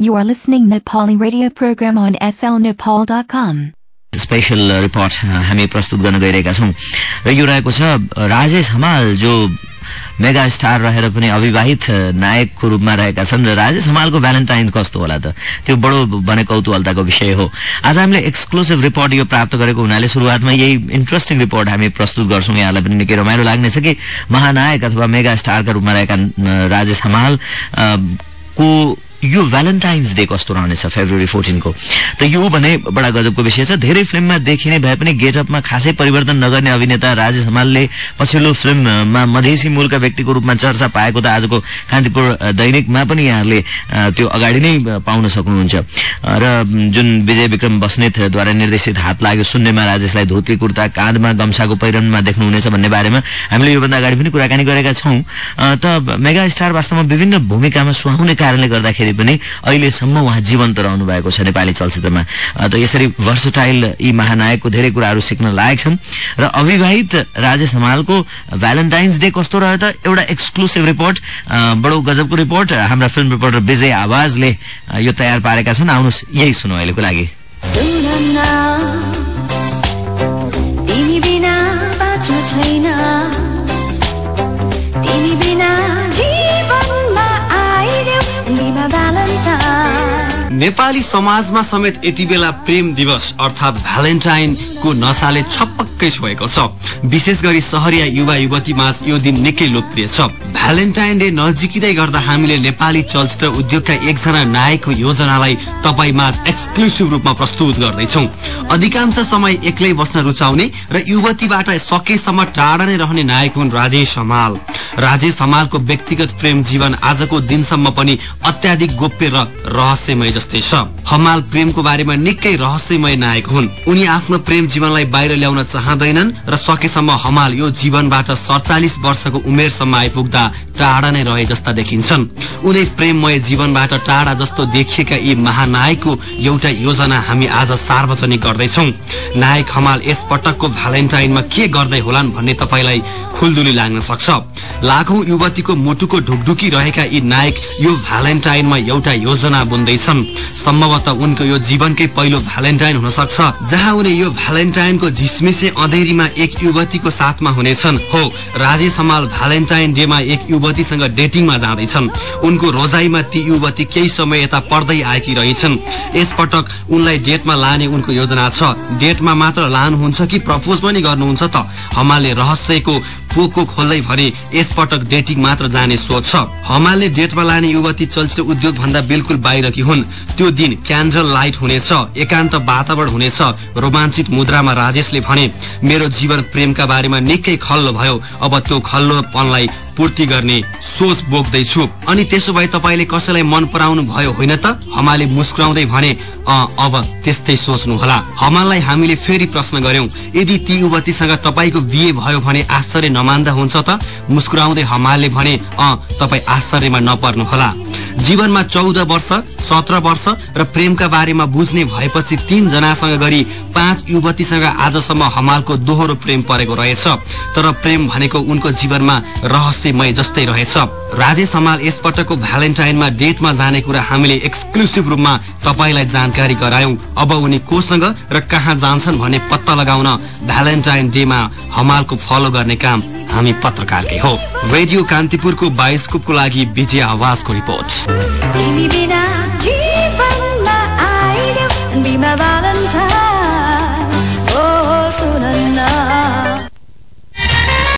You are listening Nepali radio program on slnepal.com. Special report हामी प्रस्तुत गर्न गइरहेका छौँ र यो रहेको छ राजेश हमाल जो मेगा स्टार रहेर पनि अविवाहित नायकको रूपमा रहेका छन् र राजेश हमालको भ्यालेन्टाइन्स कस्तो होला त त्यो बडो भने कौतूहलताको विषय हो आज हामीले एक्सक्लुसिभ रिपोर्ट यो प्राप्त गरेको हुनाले सुरुवातमा यही इन्ट्रेस्टिङ रिपोर्ट हामी प्रस्तुत गर्छौँ यहाँलाई पनि निकै रमाइलो लाग्नेछ कि महानायक अथवा मेगा स्टारका रूपमा रहेका राजेश हमाल को यो भ्यालेन्टाइन्स डे कस्तो रहनेछ फेब्रुअरी फोर्टिनको त यो भने बडा गजबको विषय छ। धेरै फिल्ममा देखिने भए पनि गेटअपमा खासै परिवर्तन नगर्ने अभिनेता राजेश हमालले पछिल्लो फिल्ममा मधेसी मूलका व्यक्तिको रूपमा चर्चा पाएको त आजको कान्तिपुर दैनिकमा पनि यहाँहरूले त्यो अगाडि नै पाउन सक्नुहुन्छ। र जुन विजय विक्रम बस्नेतद्वारा निर्देशित हात लाग्यो सुन्नेमा राजेशलाई धोती कुर्ता काँधमा गम्छाको पहिरनमा देख्नुहुनेछ भन्ने बारेमा हामीले योभन्दा अगाडि पनि कुराकानी गरेका छौँ। त मेगा स्टार वास्तवमा विभिन्न भूमिकामा सुहाउने कारणले गर्दाखेरि पनि अहिलेसम्म उहाँ जीवन्त रहनु भएको छ नेपाली चलचित्रमा। त यसरी वर्सटाइल यी महानायकको धेरै कुराहरू सिक्न लायक छन्। र अविवाहित राजेश हमालको भ्यालेन्टाइन्स डे कस्तो रह्यो त? एउटा एक्सक्लुसिभ रिपोर्ट बडो गजबको रिपोर्ट हाम्रा फिल्म रिपोर्टर विजय आवाजले यो तयार पारेका छन्। आउनुहोस् यही सुनौ अहिलेको लागि। नेपाली समाजमा समेत यति बेला प्रेम दिवस अर्थात् भ्यालेन्टाइनको नसाले छपक्कै छोएको छ। विशेष गरी सहरिया युवा युवतीमा यो दिन निकै लोकप्रिय छ। भ्यालेन्टाइन डे नजिकै गर्दा हामीले नेपाली चलचित्र उद्योगका एकजना नायकको योजनालाई तपाईँमा एक्सक्लुसिभ रूपमा प्रस्तुत गर्दैछौ। अधिकांश समय एक्लै बस्न रुचाउने र युवतीबाट सकेसम्म टाढा नै रहने नायक हुन् राजेश हमाल। राजेश हमालको व्यक्तिगत प्रेम जीवन आजको दिनसम्म पनि अत्याधिक गोप्य र रहस्यमय जस्तै छ। हमाल प्रेमको बारेमा निकै रहस्यमय नायक हुन्। उनी आफ्नो प्रेम जीवनलाई बाहिर ल्याउन चाहँदैनन् र सकेसम्म हमाल यो जीवनबाट सडचालिस वर्षको उमेरसम्म आइपुग्दा टाढा नै रहे जस्ता देखिन्छन्। उनी प्रेममय जीवनबाट टाढा जस्तो देखिएका यी महानायकको एउटा योजना हामी आज सार्वजनिक गर्दैछौ। नायक हमाल यस पटकको भ्यालेन्टाइनमा के गर्दै होलान् भन्ने तपाईँलाई खुलदुली लाग्न सक्छ। लाखौं युवतीको मुटुको ढुकढुकी रहेका यी नायक यो भ्यालेन्टाइनमा एउटा योजना बुन्दैछन्। सम्भवतः उनको यो जीवनकै पहिलो भ्यालेन्टाइन हुन सक्छ जहाँ उनी यो भ्यालेन्टाइनको झिसमिसे अँधेरीमा एक युवतीको साथमा हुनेछन्। हो राजेश हमाल भ्यालेन्टाइन डेमा एक युवतीसँग डेटिङमा जाँदैछन्। उनको रोजाइमा ती युवती केही समय यता पढ्दै आएकी रहेछन् यसपटक उनलाई डेटमा लाने उनको योजना छ। डेटमा मात्र लानुहुन्छ कि प्रपोज पनि गर्नुहुन्छ त। हमालले रहस्यको पोको खोल्दै भने यसपटक डेटिङ मात्र जाने सोच छ। हमालले डेटमा लाने युवती चलचित्र उद्योग भन्दा बिल्कुल बाहिरकी हुन्। त्यो दिन क्यान्डल लाइट हुनेछ एकान्त वातावरण हुनेछ रोमाञ्चित मुद्रामा राजेशले भने मेरो जीवन प्रेमका बारेमा निकै खल्लो भयो। अब त्यो खल्लोपनलाई पूर्ति गर्ने सोच बोक्दैछु। अनि त्यसो भए तपाईँले कसैलाई मन पराउनु भयो होइन त? हमाले मुस्कुराउँदै भने अब त्यस्तै सोच्नुहोला हमाललाई हामीले फेरि प्रश्न गर्यौं। यदि ती युवतीसँग तपाईँको बिहे भयो भने आश्चर्य नमान्दा हुन्छ त? मुस्कुराउँदै हमालले भने अ तपाईँ आश्चर्यमा नपर्नुहोला। जीवनमा चौध वर्ष सत्र वर्ष र प्रेमका बारेमा बुझ्ने भएपछि तीन जनासँग गरी पाँच युवतीसँग आजसम्म हमालको दोहोरो प्रेम परेको रहेछ। तर प्रेम भनेको उनको जीवनमा रहस्यमय जस्तै रहेछ। राजेश हमाल यसपटकको भ्यालेन्टाइनमा डेटमा जाने कुरा हामीले एक्सक्लुसिभ रूपमा तपाईँलाई जानकारी गरायौं। अब उनी कोसँग र कहाँ जान्छन् भन्ने पत्ता लगाउन भ्यालेन्टाइन डेमा हमालको फलो गर्ने काम हामी पत्रकारकै हो। रेडियो कान्तिपुरको बायोस्कोपको लागि विजय आवाजको रिपोर्ट।